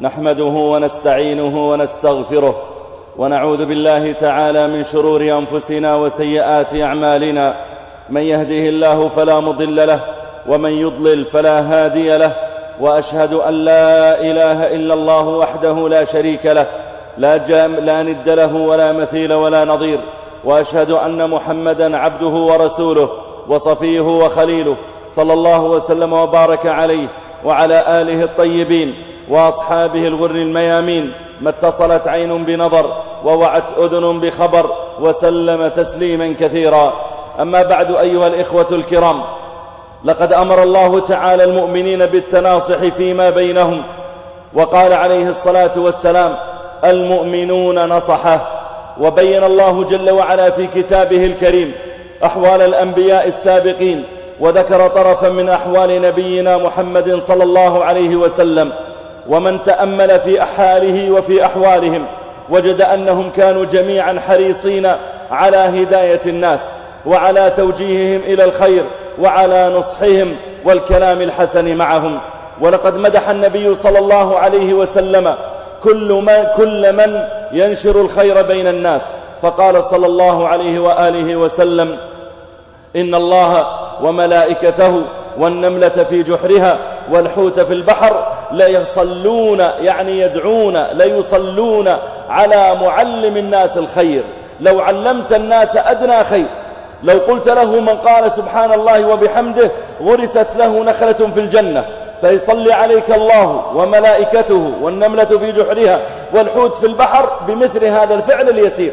نحمده ونستعينه ونستغفره ونعوذ بالله تعالى من شرور أنفسنا وسيئات أعمالنا. من يهده الله فلا مضل له ومن يضلل فلا هادي له وأشهد أن لا إله إلا الله وحده لا شريك له لا, جام لا ند له ولا مثيل ولا نظير وأشهد أن محمدا عبده ورسوله وصفيه وخليله صلى الله وسلم وبارك عليه. وعلى آله الطيبين وأصحابه الغر الميامين ما اتصلت عين بنظر ووعت أذن بخبر وسلم تسليما كثيرا. أما بعد أيها الإخوة الكرام لقد أمر الله تعالى المؤمنين بالتناصح فيما بينهم وقال عليه الصلاة والسلام المؤمنون نصحه. وبين الله جل وعلا في كتابه الكريم أحوال الأنبياء السابقين وذكر طرفا من أحوال نبينا محمد صلى الله عليه وسلم ومن تأمل في أحاله وفي أحوالهم وجد أنهم كانوا جميعا حريصين على هداية الناس وعلى توجيههم إلى الخير وعلى نصحهم والكلام الحسن معهم. ولقد مدح النبي صلى الله عليه وسلم كل من, كل من ينشر الخير بين الناس. فقال صلى الله عليه وآله وسلم إن الله وملائكته والنملة في جحرها والحوت في البحر ليصلون يعني يدعون ليصلون على معلم الناس الخير. لو علمت الناس أدنى خير. لو قلت له من قال سبحان الله وبحمده غرست له نخلة في الجنة فيصلي عليك الله وملائكته والنملة في جحرها والحوت في البحر بمثل هذا الفعل اليسير.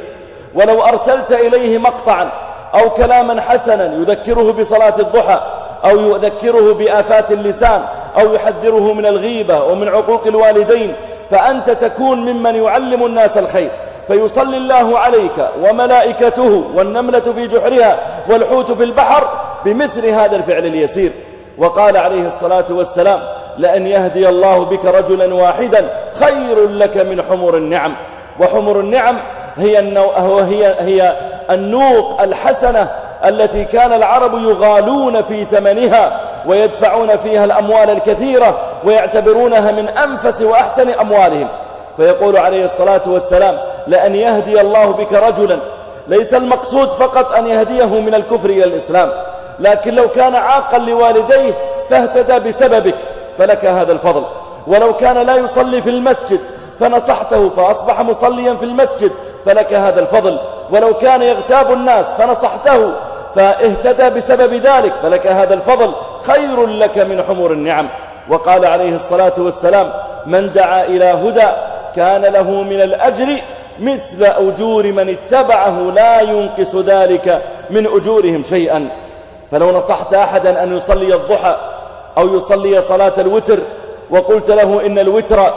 ولو أرسلت إليه مقطعا أو كلاما حسنا يذكره بصلاة الضحى أو يذكره بآفات اللسان أو يحذره من الغيبة ومن عقوق الوالدين فأنت تكون ممن يعلم الناس الخير. فيصلي الله عليك وملائكته والنملة في جحرها والحوت في البحر بمثل هذا الفعل اليسير. وقال عليه الصلاة والسلام لأن يهدي الله بك رجلا واحدا خير لك من حمر النعم. وحمر النعم هي, النو... هي... هي النوق الحسنة التي كان العرب يغالون في ثمنها ويدفعون فيها الأموال الكثيرة ويعتبرونها من أنفس وأحسن أموالهم. فيقول عليه الصلاة والسلام لأن يهدي الله بك رجلا ليس المقصود فقط أن يهديه من الكفر إلى الإسلام لكن لو كان عاقا لوالديه فاهتدى بسببك فلك هذا الفضل. ولو كان لا يصلي في المسجد فنصحته فأصبح مصليا في المسجد فلك هذا الفضل. ولو كان يغتاب الناس فنصحته فاهتدى بسبب ذلك فلك هذا الفضل. خير لك من حمر النعم. وقال عليه الصلاة والسلام من دعا إلى هدى كان له من الأجر مثل أجور من اتبعه لا ينقص ذلك من أجورهم شيئا. فلو نصحت أحدا أن يصلي الضحى أو يصلي صلاة الوتر وقلت له إن الوتر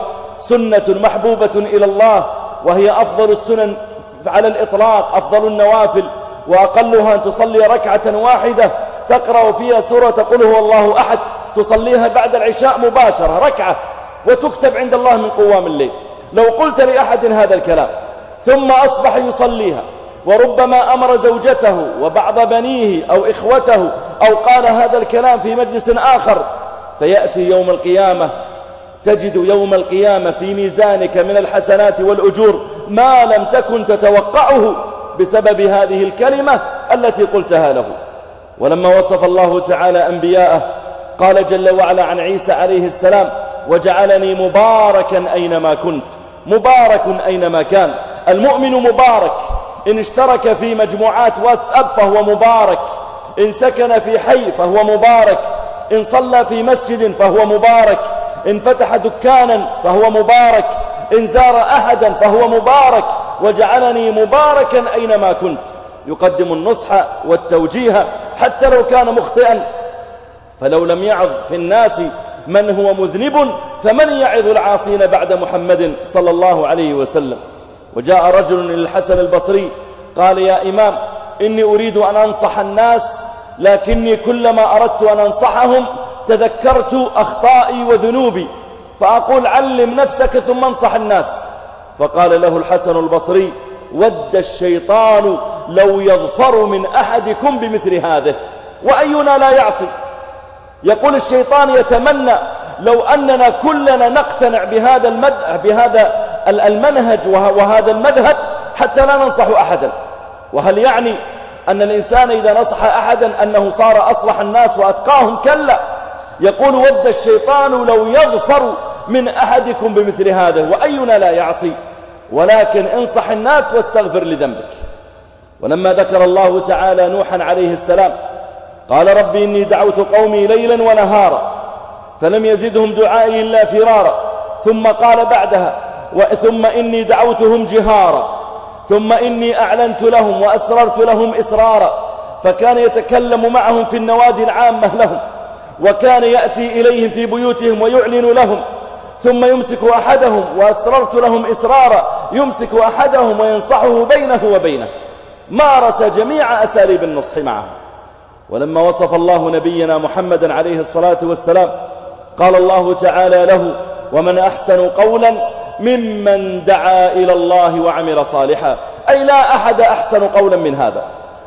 سنة محبوبة إلى الله وهي أفضل السنن على الإطلاق أفضل النوافل وأقلها أن تصلي ركعة واحدة تقرأ فيها سورة قل هو الله أحد تصليها بعد العشاء مباشرة ركعة وتكتب عند الله من قوام الليل. لو قلت لأحد هذا الكلام ثم أصبح يصليها وربما أمر زوجته وبعض بنيه أو إخوته أو قال هذا الكلام في مجلس آخر فيأتي يوم القيامة تجد يوم القيامة في ميزانك من الحسنات والأجور ما لم تكن تتوقعه بسبب هذه الكلمة التي قلتها له. ولما وصف الله تعالى أنبياءه قال جل وعلا عن عيسى عليه السلام وجعلني مباركا أينما كنت. مبارك أينما كان. المؤمن مبارك. إن اشترك في مجموعات واتساب فهو مبارك. إن سكن في حي فهو مبارك. إن صلى في مسجد فهو مبارك. إن فتح دكانا فهو مبارك إن زار أحدا فهو مبارك وجعلني مباركا أينما كنت. يقدم النصح والتوجيه حتى لو كان مخطئا. فلو لم يعظ في الناس من هو مذنب فمن يعظ العاصين بعد محمد صلى الله عليه وسلم؟ وجاء رجل للحسن البصري قال يا إمام إني أريد أن أنصح الناس لكني كلما أردت أن أنصحهم تذكرت أخطائي وذنوبي فأقول علم نفسك ثم انصح الناس. فقال له الحسن البصري ود الشيطان لو يظفر من أحدكم بمثل هذه وأينا لا يعصي؟ يقول الشيطان يتمنى لو أننا كلنا نقتنع بهذا المد... بهذا المنهج وهذا المذهب حتى لا ننصح أحدا. وهل يعني أن الإنسان إذا نصح أحدا أنه صار أصلح الناس وأتقاهم؟ كلا. يقول ود الشيطان لو يغفر من أحدكم بمثل هذا وأينا لا يعصي ولكن انصح الناس واستغفر لذنبك. ولما ذكر الله تعالى نوحا عليه السلام قال ربي إني دعوت قومي ليلا ونهارا فلم يزدهم دعائي إلا فرارا. ثم قال بعدها ثم إني دعوتهم جهارا. ثم إني أعلنت لهم وأسررت لهم إسرارا. فكان يتكلم معهم في النوادي العامة لهم. وكان يأتي إليهم في بيوتهم ويعلن لهم ثم يمسك أحدهم وأسررت لهم إسرارا يمسك أحدهم وينصحه بينه وبينه. مارس جميع أساليب النصح معه. ولما وصف الله نبينا محمدا عليه الصلاة والسلام قال الله تعالى له ومن أحسن قولا ممن دعا إلى الله وعمل صالحا. أي لا أحد أحسن قولا من هذا.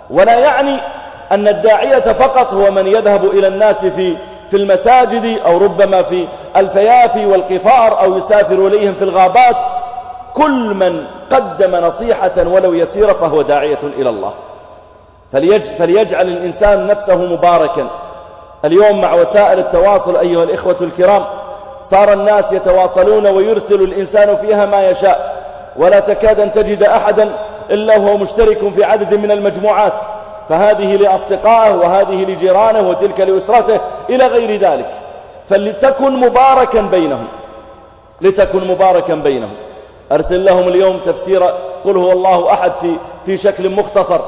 ولا يعني أن الداعية فقط هو من يذهب إلى الناس في في المساجد أو ربما في الفيافي والقفار أو يسافر إليهم في الغابات. كل من قدم نصيحة ولو يسيرة فهو داعية إلى الله. فليجعل الإنسان نفسه مباركا. اليوم مع وسائل التواصل أيها الإخوة الكرام صار الناس يتواصلون ويرسل الإنسان فيها ما يشاء. ولا تكاد أن تجد أحدا إلا هو مشترك في عدد من المجموعات. فهذه لأصدقائه وهذه لجيرانه وتلك لأسرته إلى غير ذلك. فلتكن مباركا بينهم. لتكن مباركا بينهم. أرسل لهم اليوم تفسير قل هو الله أحد في, في شكل مختصر.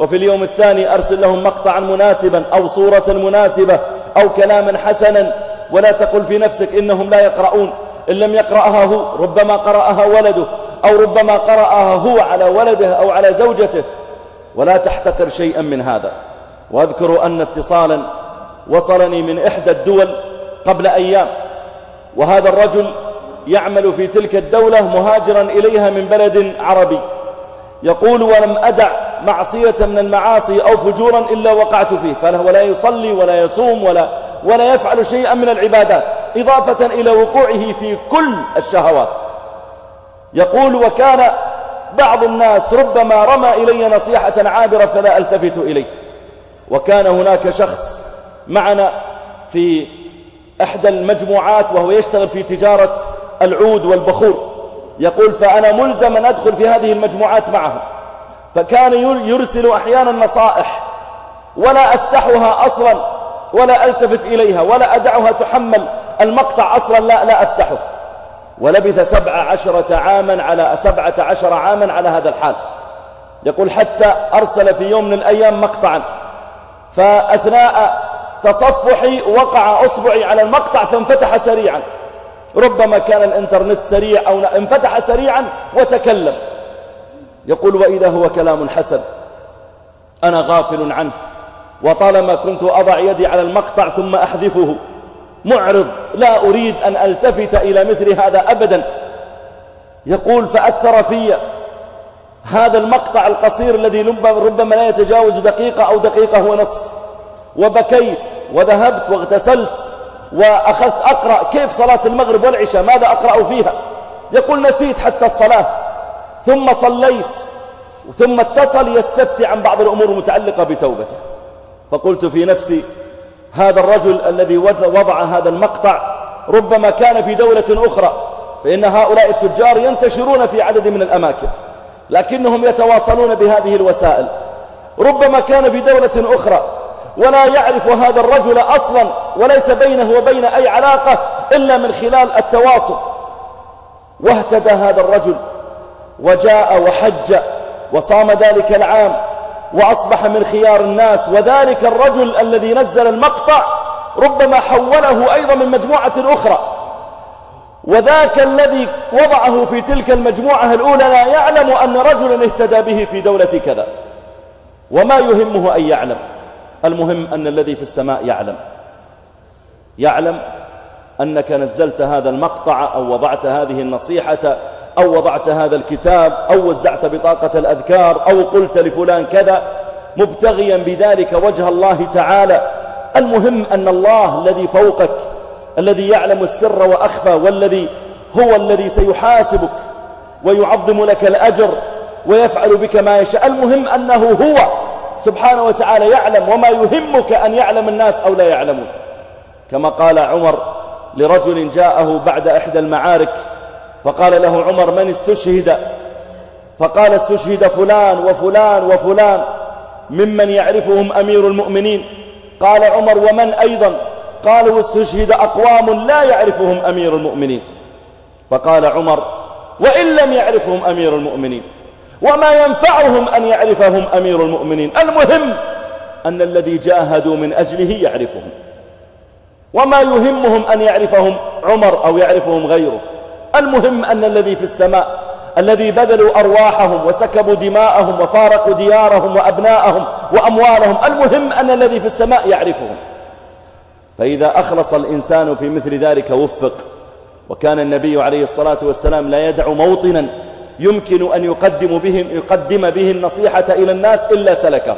وفي اليوم الثاني أرسل لهم مقطعا مناسبا أو صورة مناسبة أو كلاما حسنا. ولا تقل في نفسك إنهم لا يقرؤون. إن لم يقرأها هو ربما قرأها ولده أو ربما قرأها هو على ولده أو على زوجته. ولا تحتقر شيئا من هذا. واذكر أن اتصالا وصلني من إحدى الدول قبل أيام وهذا الرجل يعمل في تلك الدولة مهاجرا إليها من بلد عربي. يقول ولم أدع معصية من المعاصي أو فجورا إلا وقعت فيه فهو لا يصلي ولا يصوم ولا, ولا يفعل شيئا من العبادات إضافة إلى وقوعه في كل الشهوات. يقول وكان بعض الناس ربما رمى إلي نصيحة عابرة فلا ألتفت إليه. وكان هناك شخص معنا في إحدى المجموعات وهو يشتغل في تجارة العود والبخور. يقول فأنا ملزم أن أدخل في هذه المجموعات معه فكان يرسل أحيانا نصائح ولا أفتحها أصلا ولا ألتفت إليها ولا أدعها تحمل المقطع أصلا لا, لا أفتحه. ولبث سبع عشرة عاما على سبعة عشر عاما على هذا الحال. يقول حتى أرسل في يوم من الأيام مقطعا. فأثناء تصفحي وقع أصبعي على المقطع فانفتح سريعا. ربما كان الإنترنت سريع أو انفتح سريعا وتكلم. يقول وإذا هو كلام حسن. أنا غافل عنه. وطالما كنت أضع يدي على المقطع ثم أحذفه. معرض لا أريد أن ألتفت إلى مثل هذا أبدا. يقول فأثر في هذا المقطع القصير الذي ربما لا يتجاوز دقيقة أو دقيقة ونصف وبكيت وذهبت واغتسلت وأخذت أقرأ كيف صلاة المغرب والعشاء ماذا أقرأ فيها؟ يقول نسيت حتى الصلاة. ثم صليت ثم اتصل يستفتي عن بعض الأمور المتعلقة بتوبته. فقلت في نفسي هذا الرجل الذي وضع هذا المقطع ربما كان في دولة أخرى فإن هؤلاء التجار ينتشرون في عدد من الأماكن لكنهم يتواصلون بهذه الوسائل. ربما كان في دولة أخرى ولا يعرف هذا الرجل أصلا وليس بينه وبين أي علاقة إلا من خلال التواصل. واهتدى هذا الرجل وجاء وحج وصام ذلك العام وأصبح من خيار الناس وذلك الرجل الذي نزل المقطع ربما حوله أيضا من مجموعة أخرى. وذاك الذي وضعه في تلك المجموعة الأولى لا يعلم أن رجلا اهتدى به في دولة كذا. وما يهمه أن يعلم. المهم أن الذي في السماء يعلم. يعلم أنك نزلت هذا المقطع أو وضعت هذه النصيحة أو وضعت هذا الكتاب أو وزعت بطاقة الأذكار أو قلت لفلان كذا. مبتغيا بذلك وجه الله تعالى. المهم أن الله الذي فوقك الذي يعلم السر وأخفى والذي هو الذي سيحاسبك ويعظم لك الأجر ويفعل بك ما يشاء. المهم أنه هو سبحانه وتعالى يعلم وما يهمك أن يعلم الناس أو لا يعلمون. كما قال عمر لرجل جاءه بعد إحدى المعارك فقال له عمر من استشهد؟ فقال استشهد فلان وفلان وفلان ممن يعرفهم أمير المؤمنين. قال عمر ومن أيضا؟ قالوا استشهد أقوام لا يعرفهم أمير المؤمنين. فقال عمر وإن لم يعرفهم أمير المؤمنين وما ينفعهم أن يعرفهم أمير المؤمنين المهم أن الذي جاهدوا من أجله يعرفهم وما يهمهم أن يعرفهم عمر أو يعرفهم غيره. المهم أن الذي في السماء الذي بذلوا أرواحهم وسكبوا دماءهم وفارقوا ديارهم وأبناءهم وأموالهم المهم أن الذي في السماء يعرفهم. فإذا أخلص الإنسان في مثل ذلك وفق وكان النبي عليه الصلاة والسلام لا يدع موطنا يمكن أن يقدم, بهم يقدم به النصيحة إلى الناس إلا سلكه.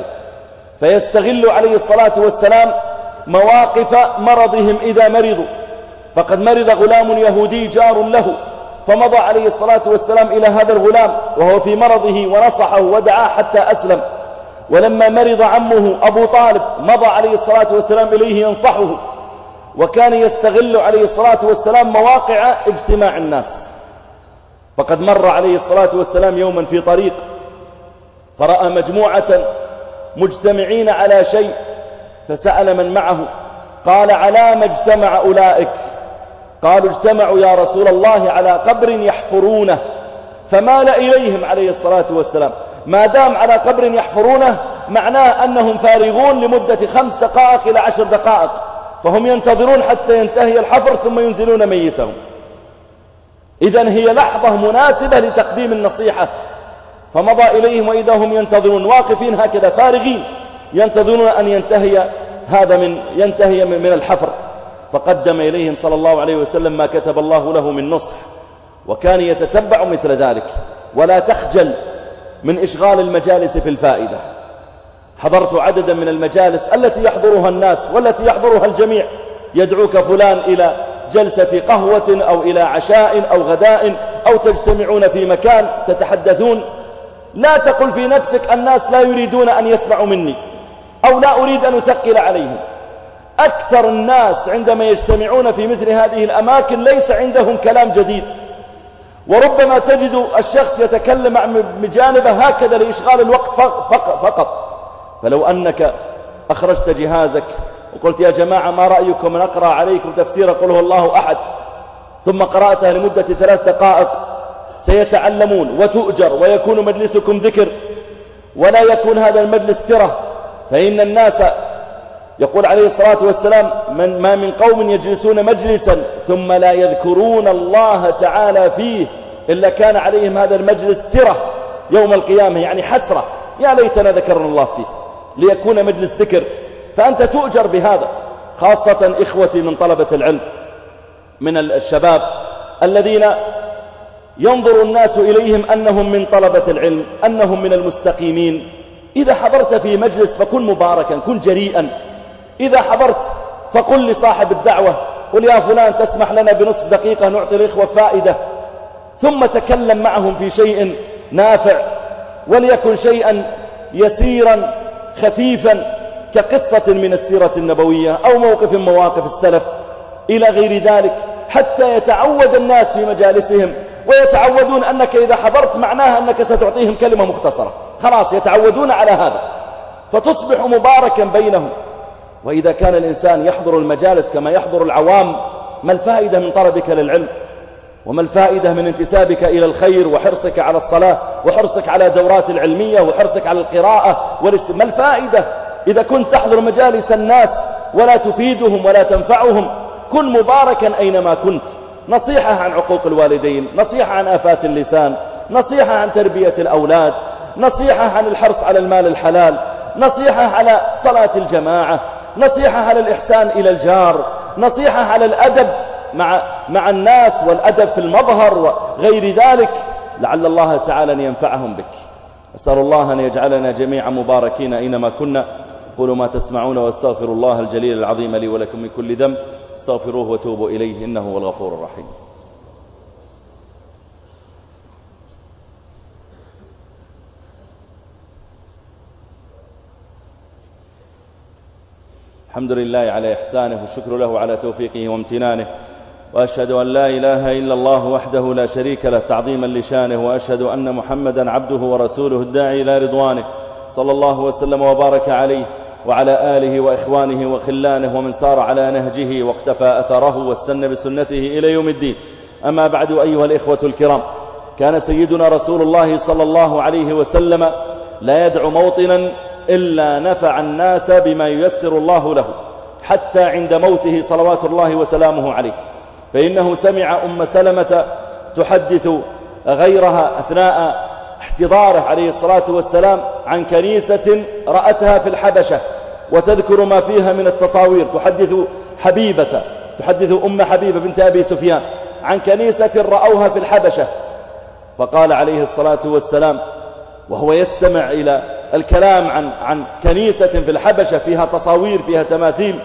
فيستغل عليه الصلاة والسلام مواقف مرضهم إذا مرضوا. فقد مرض غلام يهودي جار له فمضى عليه الصلاة والسلام إلى هذا الغلام وهو في مرضه ونصحه ودعاه حتى أسلم. ولما مرض عمه أبو طالب مضى عليه الصلاة والسلام إليه ينصحه وكان يستغل عليه الصلاة والسلام مواقع اجتماع الناس. فقد مر عليه الصلاة والسلام يوما في طريق فرأى مجموعة مجتمعين على شيء فسأل من معه قال على ما اجتمع أولئك؟ قالوا اجتمعوا يا رسول الله على قبر يحفرونه. فمال إليهم عليه الصلاة والسلام. ما دام على قبر يحفرونه معناه أنهم فارغون لمدة خمس دقائق إلى عشر دقائق. فهم ينتظرون حتى ينتهي الحفر ثم ينزلون ميتهم. إذا هي لحظة مناسبة لتقديم النصيحة. فمضى إليهم وإذا هم ينتظرون واقفين هكذا فارغين ينتظرون أن ينتهي هذا من ينتهي من الحفر. فقدم إليهم صلى الله عليه وسلم ما كتب الله له من نصح وكان يتتبع مثل ذلك. ولا تخجل من إشغال المجالس في الفائدة. حضرت عددا من المجالس التي يحضرها الناس والتي يحضرها الجميع. يدعوك فلان إلى جلسة قهوة أو إلى عشاء أو غداء أو تجتمعون في مكان تتحدثون. لا تقل في نفسك الناس لا يريدون أن يسمعوا مني أو لا أريد أن أثقل عليهم. أكثر الناس عندما يجتمعون في مثل هذه الأماكن ليس عندهم كلام جديد. وربما تجد الشخص يتكلم عن مجانبه هكذا لإشغال الوقت فقط. فلو أنك أخرجت جهازك وقلت يا جماعة ما رأيكم؟ أن أقرأ عليكم تفسير قل هو الله أحد. ثم قرأتها لمدة ثلاث دقائق. سيتعلمون وتؤجر ويكون مجلسكم ذكر. ولا يكون هذا المجلس تره فإن الناس يقول عليه الصلاة والسلام من ما من قوم يجلسون مجلسا ثم لا يذكرون الله تعالى فيه إلا كان عليهم هذا المجلس ترة يوم القيامة يعني حسرة. يا ليتنا ذكرنا الله فيه ليكون مجلس ذكر. فأنت تؤجر بهذا خاصة إخوتي من طلبة العلم من الشباب الذين ينظر الناس إليهم أنهم من طلبة العلم أنهم من المستقيمين. إذا حضرت في مجلس فكن مباركا كن جريئا. إذا حضرت فقل لصاحب الدعوة قل يا فلان تسمح لنا بنصف دقيقة نعطي الإخوة فائدة. ثم تكلم معهم في شيء نافع وليكن شيئا يسيرا خفيفا كقصة من السيرة النبوية أو موقف مواقف السلف. إلى غير ذلك حتى يتعود الناس في مجالسهم ويتعودون أنك إذا حضرت معناها أنك ستعطيهم كلمة مختصرة. خلاص يتعودون على هذا. فتصبح مباركا بينهم. وإذا كان الإنسان يحضر المجالس كما يحضر العوام ما الفائدة من طلبك للعلم؟ وما الفائدة من انتسابك إلى الخير وحرصك على الصلاة وحرصك على دورات العلمية وحرصك على القراءة ما الفائدة؟ إذا كنت تحضر مجالس الناس ولا تفيدهم ولا تنفعهم كن مباركا أينما كنت. نصيحة عن عقوق الوالدين نصيحة عن آفات اللسان نصيحة عن تربية الأولاد نصيحة عن الحرص على المال الحلال نصيحة على صلاة الجماعة. نصيحة على الإحسان إلى الجار نصيحة على الأدب مع, مع الناس والأدب في المظهر وغير ذلك. لعل الله تعالى أن ينفعهم بك. أسأل الله أن يجعلنا جميعا مباركين أينما كنا. قولوا ما تسمعون واستغفر الله الجليل العظيم لي ولكم من كل ذنب. استغفروه وتوبوا إليه إنه هو الغفور الرحيم. الحمد لله على إحسانه والشكر له على توفيقه وامتنانه. وأشهد أن لا إله إلا الله وحده لا شريك له تعظيما لشانه. وأشهد أن محمدا عبده ورسوله الداعي إلى رضوانه. صلى الله وسلم وبارك عليه وعلى آله وإخوانه وخلانه ومن سار على نهجه واقتفى أثره واستنى بسنته إلى يوم الدين. أما بعد أيها الإخوة الكرام كان سيدنا رسول الله صلى الله عليه وسلم لا يدعو موطنا إلا نفع الناس بما ييسر الله له حتى عند موته صلوات الله وسلامه عليه. فإنه سمع أم سلمة تحدث غيرها أثناء احتضاره عليه الصلاة والسلام عن كنيسة رأتها في الحبشة وتذكر ما فيها من التصاوير. تحدث حبيبة تحدث أم حبيبة بنت أبي سفيان عن كنيسة رأوها في الحبشة. فقال عليه الصلاة والسلام وهو يستمع إلى الكلام عن, عن كنيسة في الحبشة فيها تصاوير فيها تماثيل.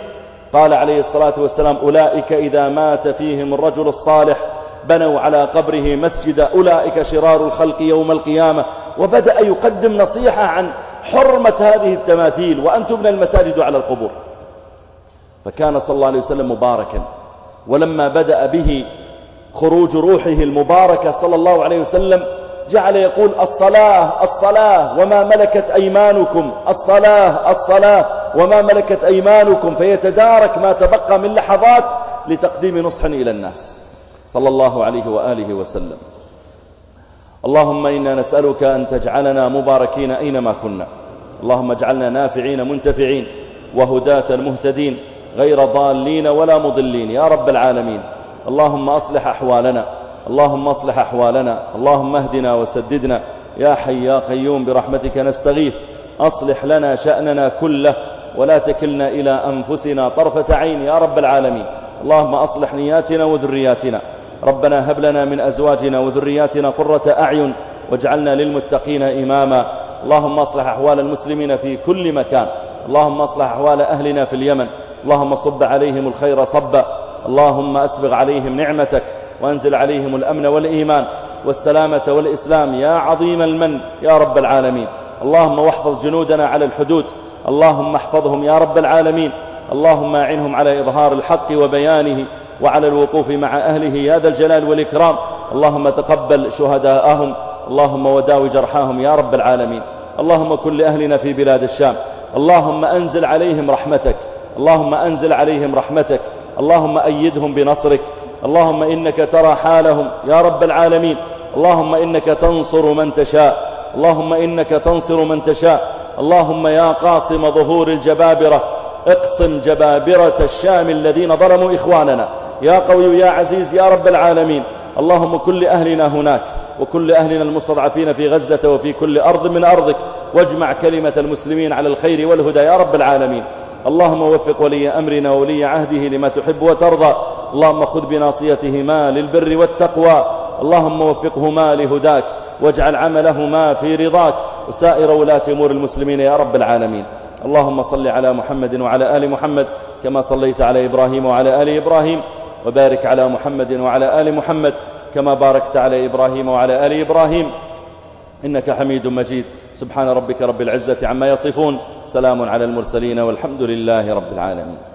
قال عليه الصلاة والسلام أولئك إذا مات فيهم الرجل الصالح بنوا على قبره مسجد أولئك شرار الخلق يوم القيامة. وبدأ يقدم نصيحة عن حرمة هذه التماثيل وأن تبنى المساجد على القبور. فكان صلى الله عليه وسلم مباركا. ولما بدأ به خروج روحه المباركة صلى الله عليه وسلم جعل يقول الصلاة الصلاة وما ملكت أيمانكم. الصلاة الصلاة وما ملكت أيمانكم. فيتدارك ما تبقى من لحظات لتقديم نصح إلى الناس. صلى الله عليه وآله وسلم. اللهم إنا نسألك أن تجعلنا مباركين أينما كنا. اللهم اجعلنا نافعين منتفعين وهداة مهتدين غير ضالين ولا مضلين. يا رب العالمين. اللهم أصلح أحوالنا. اللهم اصلح أحوالنا اللهم اهدنا وسددنا. يا حي يا قيوم برحمتك نستغيث. أصلح لنا شأننا كله ولا تكلنا إلى أنفسنا طرفة عين يا رب العالمين. اللهم أصلح نياتنا وذرياتنا. ربنا هب لنا من أزواجنا وذرياتنا قرة أعين واجعلنا للمتقين إماما. اللهم أصلح أحوال المسلمين في كل مكان. اللهم أصلح أحوال أهلنا في اليمن. اللهم صب عليهم الخير صبا. اللهم أسبغ عليهم نعمتك. وأنزل عليهم الأمن والإيمان والسلامة والإسلام. يا عظيم المن يا رب العالمين. اللهم واحفظ جنودنا على الحدود. اللهم احفظهم يا رب العالمين. اللهم أعنهم على إظهار الحق وبيانه وعلى الوقوف مع أهله يا ذا الجلال والإكرام. اللهم تقبل شهداءهم. اللهم وداوي جرحاهم يا رب العالمين. اللهم كن لأهلنا في بلاد الشام. اللهم أنزل عليهم رحمتك. اللهم أنزل عليهم رحمتك. اللهم أيدهم بنصرك. اللهم إنك ترى حالهم يا رب العالمين. اللهم إنك تنصر من تشاء. اللهم إنك تنصر من تشاء. اللهم يا قاصم ظهور الجبابرة اقسم جبابرة الشام الذين ظلموا إخواننا. يا قوي يا عزيز يا رب العالمين. اللهم كل أهلنا هناك وكل أهلنا المستضعفين في غزة وفي كل أرض من أرضك. واجمع كلمة المسلمين على الخير والهدى يا رب العالمين. اللهم وفق ولي أمرنا وولي عهده لما تحب وترضى. اللهم خذ بناصيتهما للبر والتقوى. اللهم وفقهما لهداك واجعل عملهما في رضاك وسائر ولاة أمور المسلمين يا رب العالمين. اللهم صل على محمد وعلى آل محمد كما صليت على إبراهيم وعلى آل إبراهيم وبارك على محمد وعلى آل محمد كما باركت على إبراهيم وعلى آل إبراهيم. إنك حميد مجيد. سبحان ربك رب العزة عما يصفون. سلام على المرسلين والحمد لله رب العالمين.